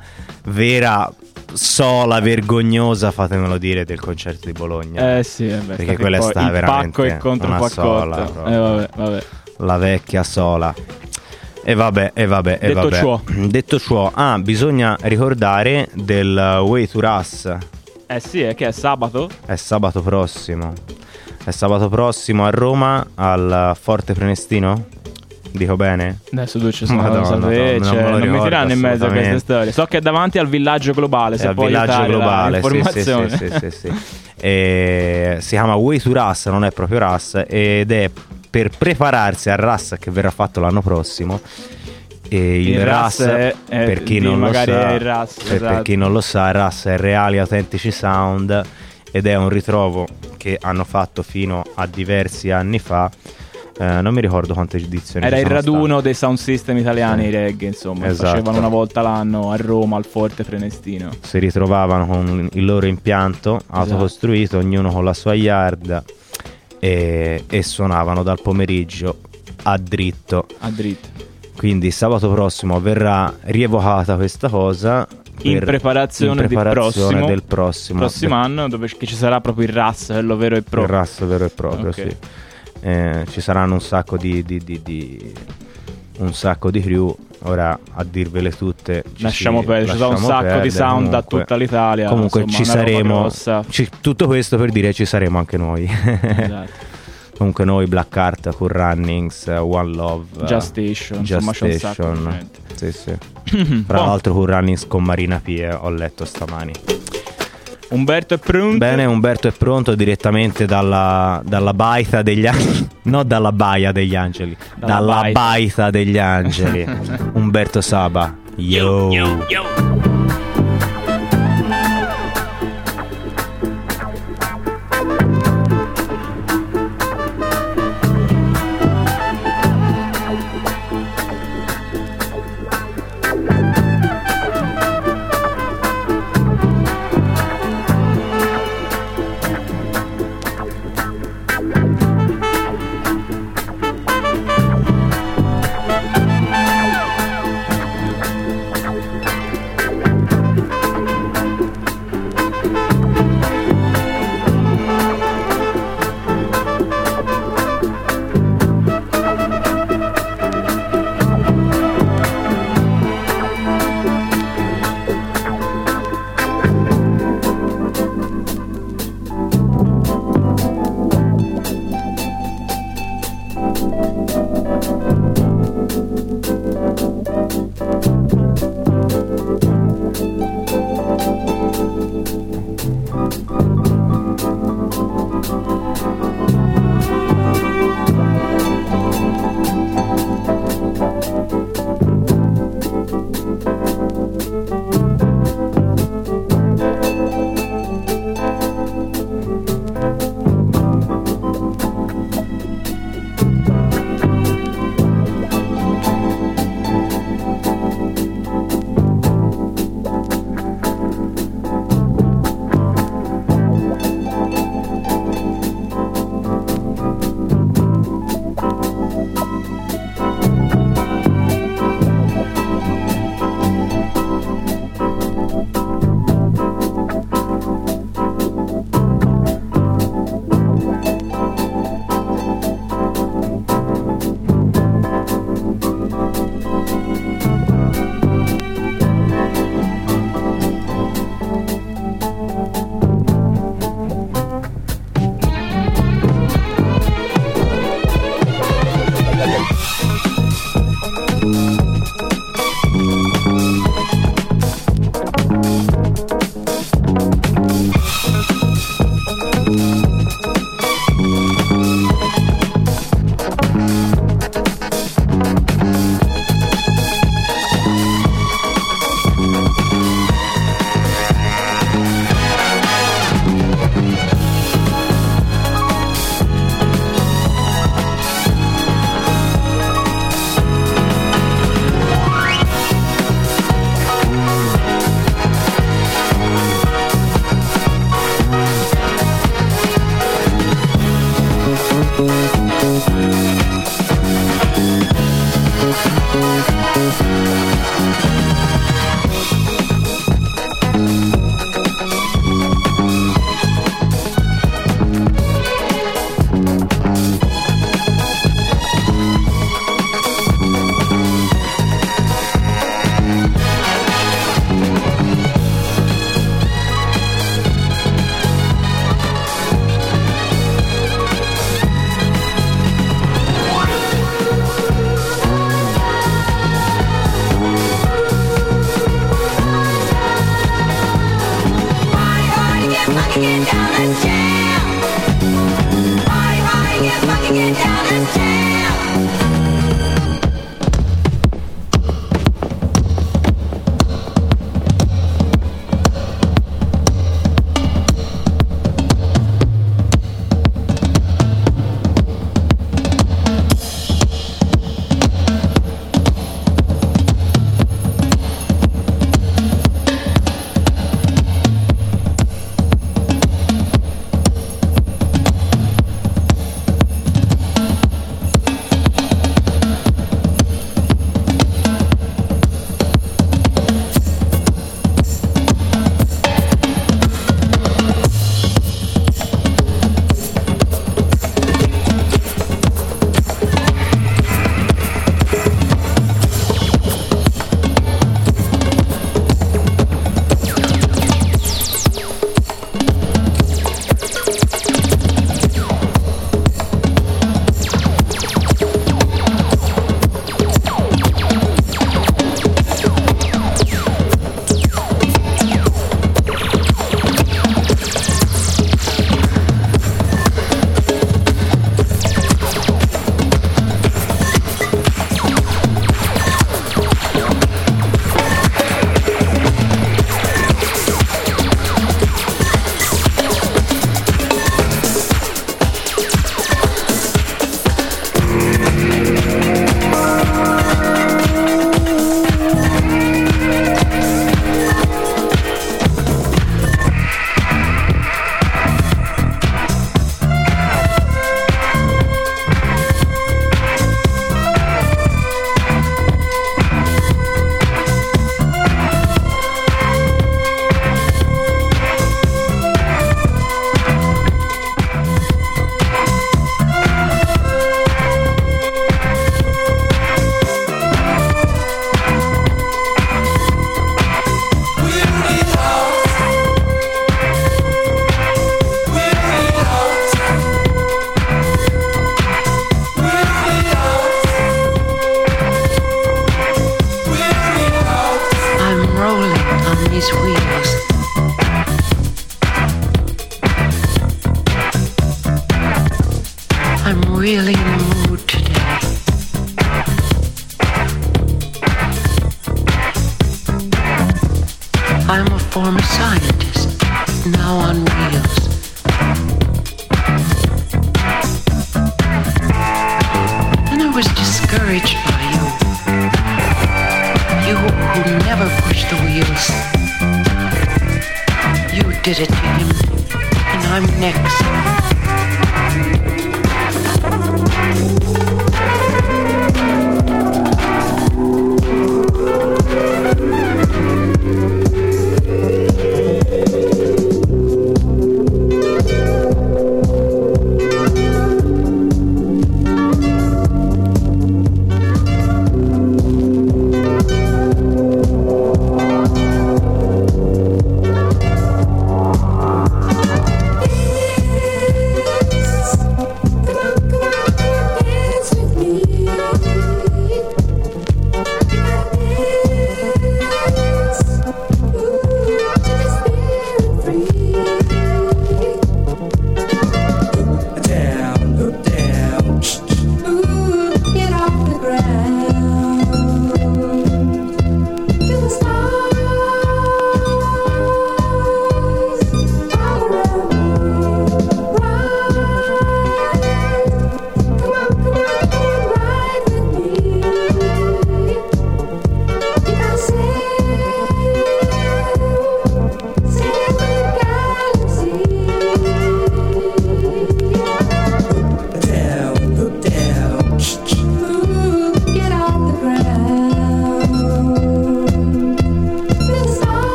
vera sola vergognosa, fatemelo dire, del concerto di Bologna. Eh sì, eh beh, Perché quella è stata il veramente pacco e contro una sola. Eh, vabbè, vabbè. La vecchia sola. E vabbè, e vabbè, e Detto vabbè. ciò. Detto ciò, ah, bisogna ricordare del Way to Us. Eh sì, è che è sabato? È sabato prossimo. È sabato prossimo a Roma al Forte Prenestino? Dico bene? Adesso tu ci sono Madonna, non, no, non cioè, non mi ricordo tiranno in mezzo a queste storie. So che è davanti al villaggio globale, È se al puoi villaggio globale, sì, sì, sì, sì, sì, sì. E si chiama Way to Ras, non è proprio Ras, ed è per prepararsi al Ras che verrà fatto l'anno prossimo. E il, Il RAS, RAS è- è- per chi non sa, RAS, per, per esatto. chi non lo sa, il RAS è Reali Autentici Sound ed è un ritrovo che hanno fatto fino a diversi anni fa. Eh, non mi ricordo quante edizioni Era il raduno dei sound system italiani, Sì. i reggae, insomma. Esatto. Facevano una volta l'anno a Roma, al Forte Prenestino. state. Si ritrovavano con il loro impianto Esatto. autocostruito, ognuno con la sua yard e, e suonavano dal pomeriggio a dritto. A dritto. Quindi sabato prossimo verrà rievocata questa cosa. In preparazione, in preparazione prossimo, del prossimo, prossimo anno, dove ci sarà proprio il RAS, quello vero e Il proprio. RAS vero e proprio, Ok. sì. Eh, ci saranno un sacco di, di- di- di- un sacco di crew. Ora a dirvele tutte. ci Lasciamo si- perdere, ci sono un sacco di perdere, sound da comunque- tutta l'Italia. Comunque insomma, ci saremo. ci- tutto questo per dire ci saremo anche noi. Esatto. (laughs) Comunque noi, Black Art, Cool Runnings, One Love, Just Station, Just di Station. Sì, sì. (clears throat) Tra l'altro Cool Runnings con Marina Pie ho letto stamani. Umberto è pronto. Bene, Umberto è pronto direttamente dalla, dalla baita degli angeli. (laughs) No, dalla baia degli angeli. Dalla Dalla, baita. baita degli angeli. (laughs) Umberto Saba. Yo. pas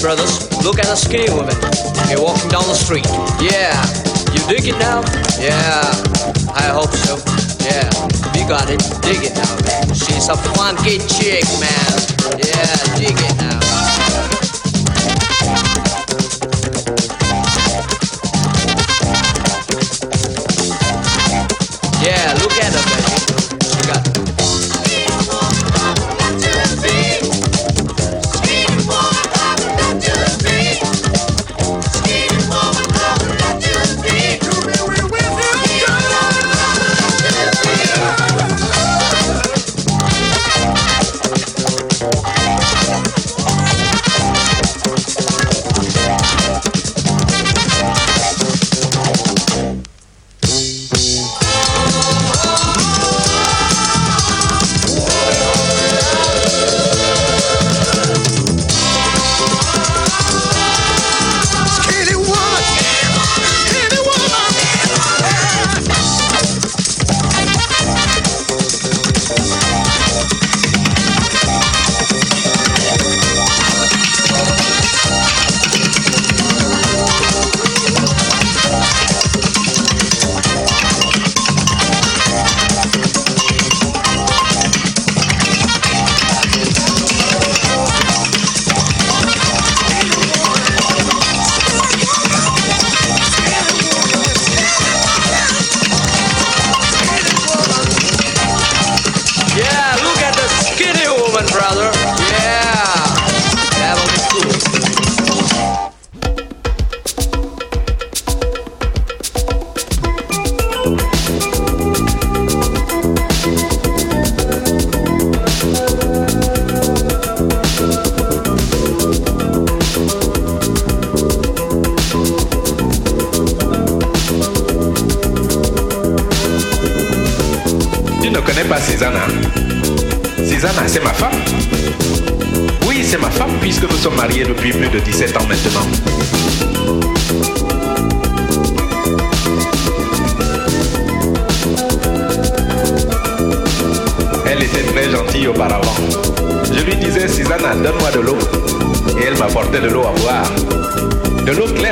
brothers. Look at a skinny woman. You're walking down the street. Yeah. You dig it now? Yeah. I hope so. Yeah. You got it. Dig it now, man. She's a funky chick, man. Yeah, dig it now.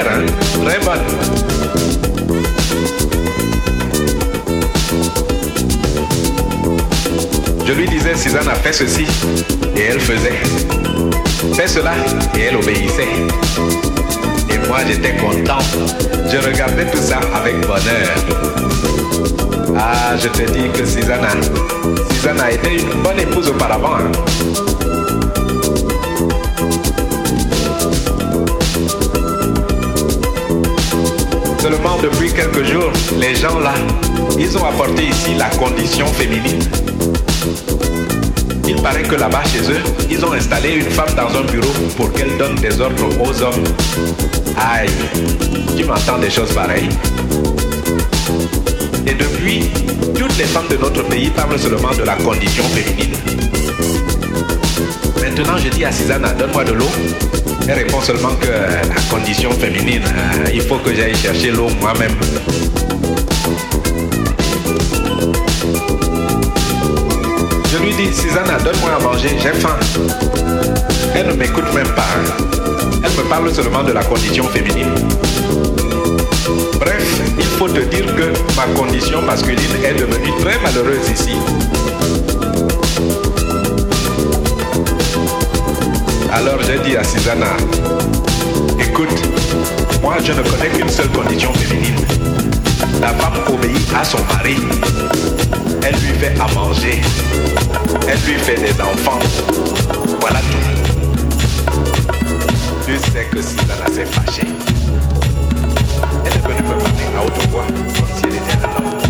Hein Très bonne. Je lui disais, Susanna, fais ceci. Et elle faisait. Fais cela. Et elle obéissait. Et moi, j'étais content. Je regardais tout ça avec bonheur. Ah, je te dis que Susanna, Susanna était une bonne épouse auparavant. Quelques jours, les gens là, ils ont apporté ici la condition féminine. Il paraît que là-bas chez eux, ils ont installé une femme dans un bureau pour qu'elle donne des ordres aux hommes. Aïe, tu m'entends des choses pareilles Et depuis, toutes les femmes de notre pays parlent seulement de la condition féminine. Maintenant, je dis à Susanna, donne-moi de l'eau. Elle répond seulement que euh, la condition féminine, euh, il faut que j'aille chercher l'eau moi-même. Je lui dis, Susanna, donne-moi à manger, j'ai faim. Elle ne m'écoute même pas. Elle me parle seulement de la condition féminine. Bref, il faut te dire que ma condition masculine est devenue très malheureuse ici. Alors j'ai dit à Susanna, écoute, moi je ne connais qu'une seule condition féminine. La femme obéit à son mari. Elle lui fait à manger. Elle lui fait des enfants. Voilà tout. Tu sais que Susanna s'est fâchée. Elle est venue me parler à haute voix, comme si elle était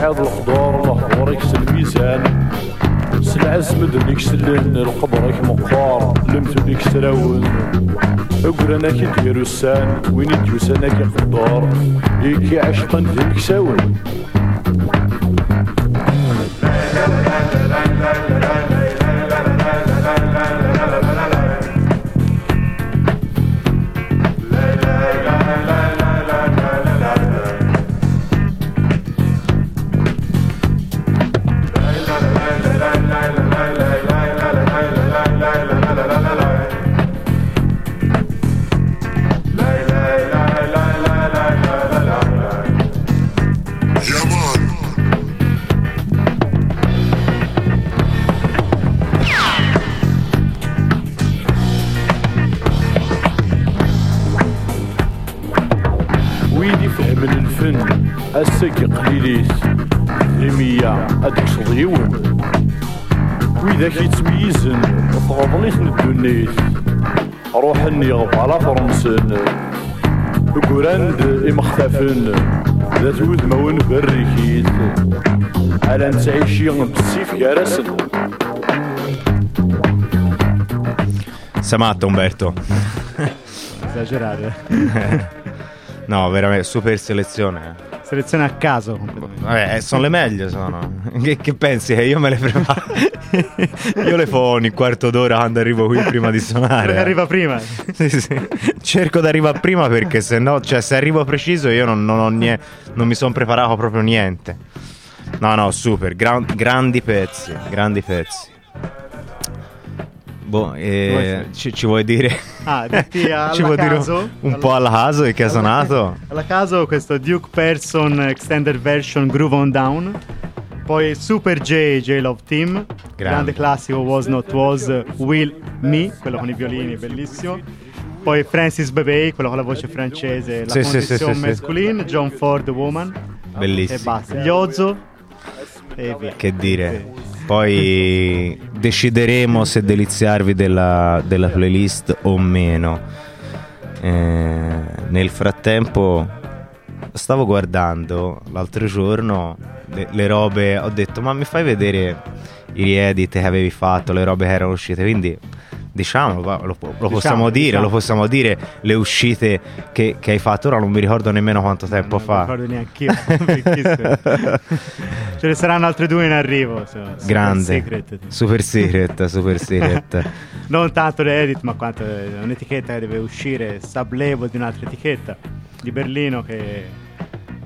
عاد الخضار لهضر يكس الميزان. سلعس ليك سلين القبرك مقار. لمثل يكسراون اقرنا كي ديرو السان وين يديوسانا إيه، كي قدار ليك عشقا ديك ساون إمختفن ذات وذمون بريكيت على نتعيشي بالسيف يارسن Samato Umberto. Esagerare. no, (laughs) veramente super selezione. Selezione a caso. Vabbè, eh, sono le meglio sono. Che, che pensi che io me le preparo? (laughs) io le fo ogni quarto d'ora quando arrivo qui prima di suonare. Perché eh. arriva prima. Sì, sì. Cerco di arrivare prima perché se no, cioè se arrivo preciso io non, non ho niente, non mi sono preparato proprio niente. No, no, super, gran- grandi pezzi, grandi pezzi. Boh, eh, ci, ci vuoi dire? Ah, detti (laughs) alla ci vuoi dire caso? un, un po' alla caso che ha suonato? Alla caso questo Duke Person Extended Version Groove on Down. Poi Super J, J Love Team. Grande, classico Was Not Was, Will Me, quello con i violini, bellissimo. Poi Francis Bebey, quello con la voce francese, la Sì, condizione sì. masculine. John Ford Woman. Bellissimo. E basta. Gli Ozo. E via. Che dire. Poi decideremo se deliziarvi della, della playlist o meno. Eh, nel frattempo stavo guardando l'altro giorno le, le robe, ho detto ma mi fai vedere i riedit che avevi fatto, le robe che erano uscite, quindi diciamolo, va, lo, lo possiamo dire, diciamo. lo possiamo dire, le uscite che, che hai fatto, ora non mi ricordo nemmeno quanto tempo fa. Non ricordo neanche io. (laughs) Ce ne saranno altre due in arrivo. so- super Grande, secret. super secret, super secret. (laughs) Non tanto le edit, ma quanto è un'etichetta che deve uscire sub-label di un'altra etichetta di Berlino che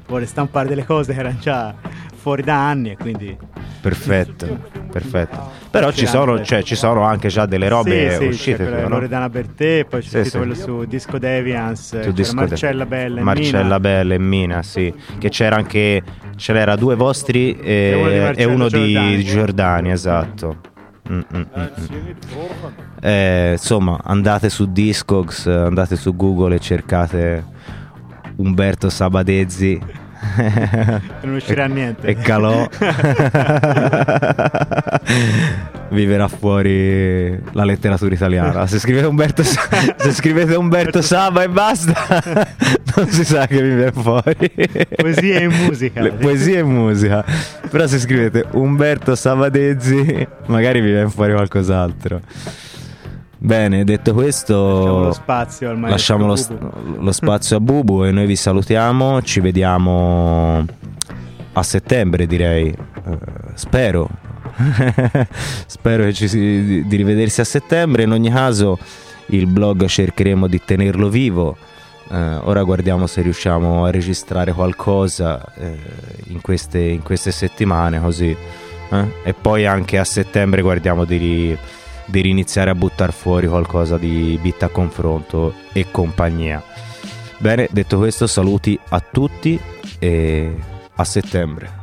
vuole stampare delle cose che erano già fuori da anni e quindi Perfetto, perfetto. Però ci sono, cioè, ci sono anche già delle robe sì, sì, uscite. quella no? Loredana Bertè, poi c'è Sì, sì. quello su Disco Deviance, Su c'era Disco Marcella Bella e Marcella Mina. Bella e Mina, sì. Che c'era anche. Ce n'era due vostri E uno di e, uno Giordani. di Giordani, esatto. Mm, mm, mm. Eh, insomma, andate su Discogs, andate su Google e cercate Umberto Sabadezzi. Non uscirà E- niente. E calò. (laughs) Vi verrà fuori la letteratura italiana. Se scrivete Umberto, se scrivete Umberto Saba e basta, (laughs) non si sa che vi viene fuori. Poesia e musica. Le- poesia e musica. Però se scrivete Umberto Sabadezzi, magari vi viene fuori qualcos'altro. Bene, detto questo, Lasciamo lo spazio al lasciamo lo, lo spazio a Bubu e noi vi salutiamo. Ci vediamo a settembre, direi. Eh, spero. (laughs) spero si- di, rivedersi a settembre. In ogni caso, il blog cercheremo di tenerlo vivo. Eh, ora guardiamo se riusciamo a registrare qualcosa eh, in, queste, in queste settimane, così. eh. E poi anche a settembre guardiamo di, ri- di riniziare a buttare fuori qualcosa di bit a confronto e compagnia. Bene, detto questo, saluti a tutti e a settembre.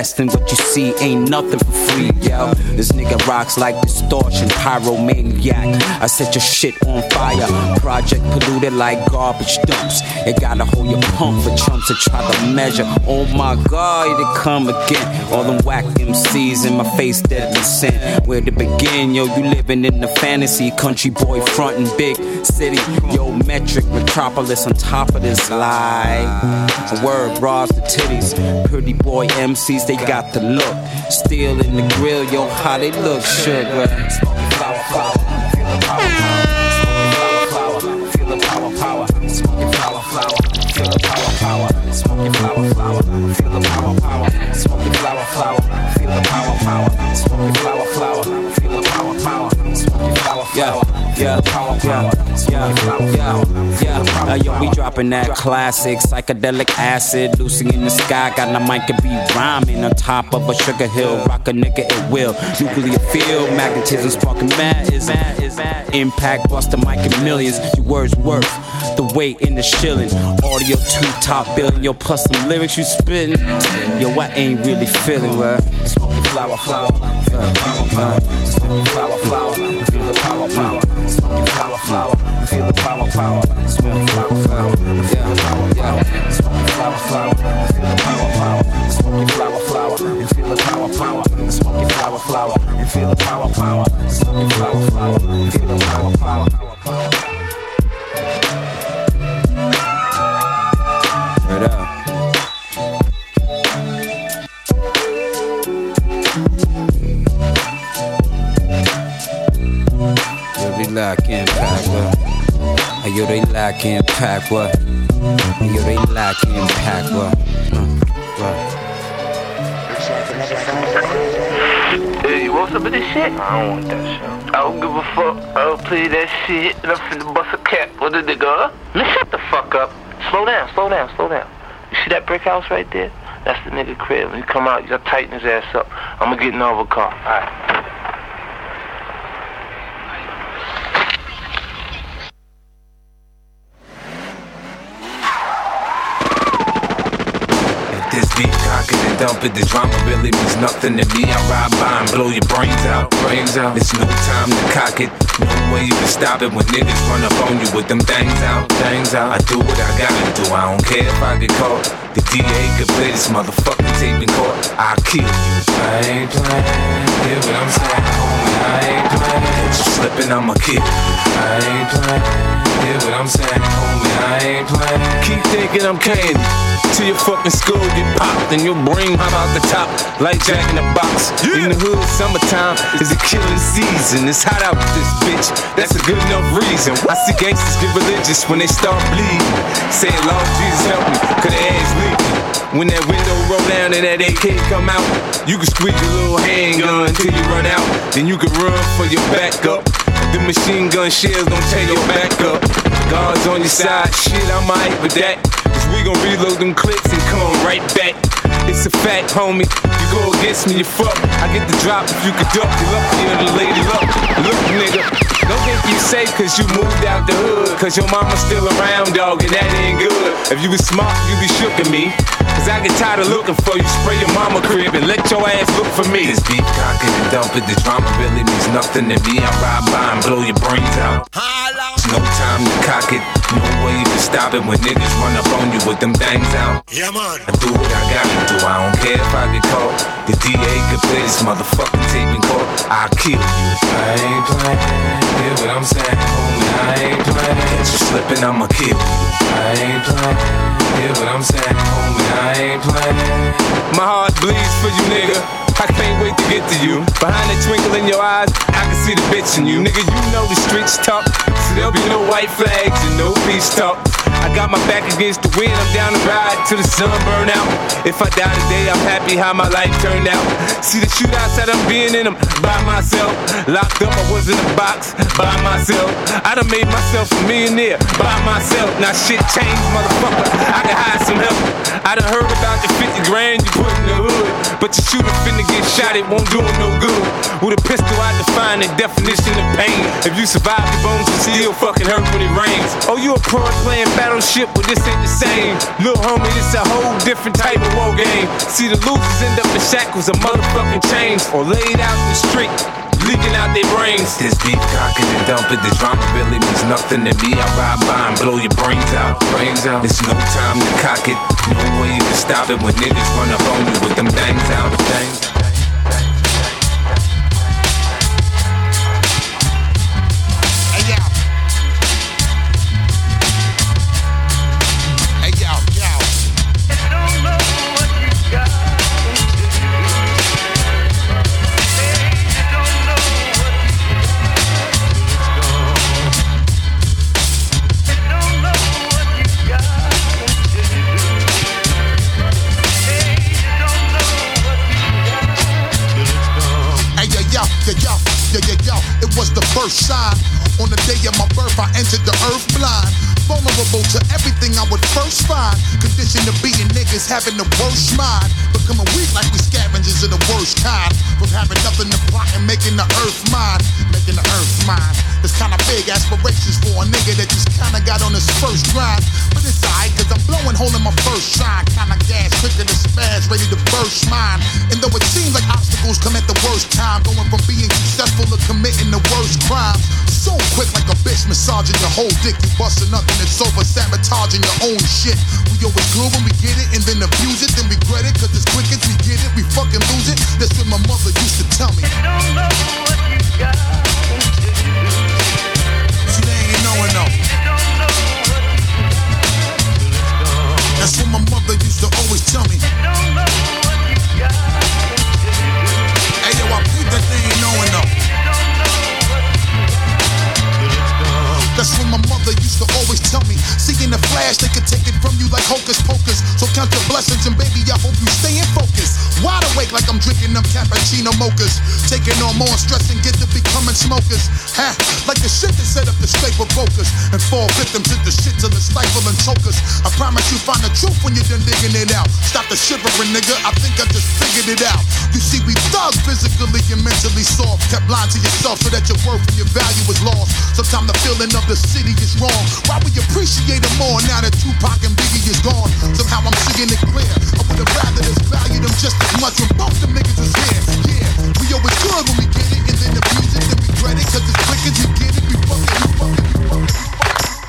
Less what you see, ain't nothing for free, yo. This nigga rocks like distortion, pyromaniac. I set your shit on fire. Project polluted like garbage dumps. It gotta hold your pump for chumps to try to measure. Oh my god, they come again. All them whack MCs in my face, deadly sin. Where to begin, yo? You living in a fantasy country boy frontin' big city. Yo, metric metropolis on top of this lie. Word bras the titties. Pretty boy MCs, they got the look. Still in the grill, yo, how they look, sugar. Feel the power, power. Yeah. Uh, yo, we dropping that classic psychedelic acid. Lucy in the sky, got the mic and be rhyming on top of a sugar hill. Rock a nigga it will. Nuclear field, magnetism sparking mad is impact. Bust the mic in millions. Your words worth the weight in the shilling. Audio two top billion. Yo, plus some lyrics you spitting. Yo, I ain't really feeling well. Smoking flower, flower, the power, power. Flower, feel the power, power. Flower, flower, feel the power, power. Smoking flower, flower, feel the power, power. Smoking flower, flower, feel the power, power. Smoking flower, flower, and feel the power, power. Smoking flower, flower, and feel the power, power. Smoking flower, flower, feel the power, power. Lack impact, what? Hey, yo, they lack impact, what? Hey, yo, they lack impact, what? What? Hey, you want some of this shit? I don't want that shit. I don't give a fuck. I don't play that shit. And I'm finna bust a cap with a nigga. huh? Man, shut the fuck up. Slow down, slow down, slow down. You see that brick house right there? That's the nigga crib. When you come out, you gotta tighten his ass up. I'm gonna get in over car. Alright. This beat it. The drama really means nothing to me. I ride by and blow your brains out. Brains out. It's no time to cock it. No way you can stop it when niggas run up on you with them things out. Things out. I do what I gotta do. I don't care if I get caught. The DA could play this motherfucking tape in court. I'll kill you. I ain't playing. Hear what I'm saying, homie? I ain't playing. Catch you slipping, I'ma kill you. I ain't playing. Hear what I'm saying, homie? I ain't playing. Keep thinking I'm candy. Till your fucking skull get popped and your brain hop out the top like Jack in the Box. In the hood, summertime is a killing season. It's hot out with this bitch. That's a good enough reason. I see gangsters get religious when they start bleeding. Say, Lord Jesus help me, cause their ass leaking. When that window roll down and that AK come out, you can squeeze your little handgun till you run out. Then you can run for your backup. The machine gun shells don't tear your back up. Guards on your side, shit, I'm alright with that. Cause we gon' reload them clips and come right back. It's a fact, homie. You go against me, you fuck. I get the drop if you can duck. You lucky or the lady luck. Look, nigga. Don't think you safe cause you moved out the hood. Cause your mama's still around, dog, and that ain't good. If you was smart, you be shook at me. Cause I get tired of looking for you. Spray your mama crib and let your ass look for me. This beat cock it and dump it. The drama really means nothing to me. I ride by and blow your brains out. There's no time to cock it. No way to stop it when niggas run up on you with them things out. Yeah, man. I do what I gotta do. I don't care if I get caught. The DA could play this motherfucking tape in court. I'll kill you. I ain't playing. Hear what I'm saying, homie? I ain't playing. Catch you slipping, I'ma kill you. I ain't playing. Hear what I'm saying, homie? I ain't playing. My heart bleeds for you, nigga. I can't wait to get to you. Behind the twinkle in your eyes, I can see the bitch in you. Nigga, you know the streets talk. So there'll be no white flags and no peace talk. I got my back against the wind, I'm down to ride till the sun burn out. If I die today, I'm happy how my life turned out. See the shootouts that I'm being in them by myself. Locked up, I was in a box by myself. I done made myself a millionaire by myself. Now shit changed, motherfucker. I can hide some help. I done heard about the 50 grand you put in the hood. But your shooter finna get shot, it won't do him no good. With a pistol, I define the definition of pain. If you survive the bones, you still fucking hurt when it rains. Oh, you a pro playing battleship, but this ain't the same. Little homie, this a whole different type of war game. See, the losers end up in shackles or motherfucking chains, or laid out in the street. Leaking out their brains. This beef cocking and dumping, the drama really means nothing to me. I ride by and blow your brains out, brains out. It's no time to cock it, no way can stop it when niggas run up on you with them bangs out, bangs. Hey entered the earth blind. Vulnerable to everything I would first find. Conditioned to being niggas having the worst mind. Becoming weak like we scavengers of the worst kind. From having nothing to plot and making the earth mine. Making the earth mine. It's kinda big aspirations for a nigga that just kinda got on his first grind. But it's alright, cause I'm blowing hole in my first shine. Kinda gas, quicker to spaz, ready to burst mine. And though it seems like obstacles come at the worst time, going from being successful to committing the worst crimes. So quick like a bitch massaging your whole dick. You busting and it's over, sabotaging your own shit. We always good when we get it and then abuse it, then regret it. Cause as quick as we get it, we fucking lose it. That's what my mother used to tell me. See, they ain't knowing though. That's what my mother used to always tell me. Hey yo, I peep that they ain't knowing though. That's what my mother used to always tell me. Seeing the flash, they could take it from you like hocus pocus. So count your blessings and baby, I hope you stay in focus. Wide awake like I'm drinking them cappuccino mochas. Taking on more stress and get to becoming smokers. Ha, like the shit that set up the straight provokers. And fall victim to the shit till it's stifle and choke us. I promise you find the truth when you're done digging it out. Stop the shivering, nigga. I think I just figured it out. You see, we thug physically and mentally soft. Kept lying to yourself so that your worth and your value was lost. Sometimes the feeling of the city is wrong. Why we appreciate it more now that Tupac and Biggie is gone? Somehow I'm seeing it clear. I would have rather just valued them just as much when both them niggas was here. Yeah, we always good when we get it and then abuse it, then regret it. Cause as quick as we get it, we fucking, we fucking, we fucking. Yeah,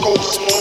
coast,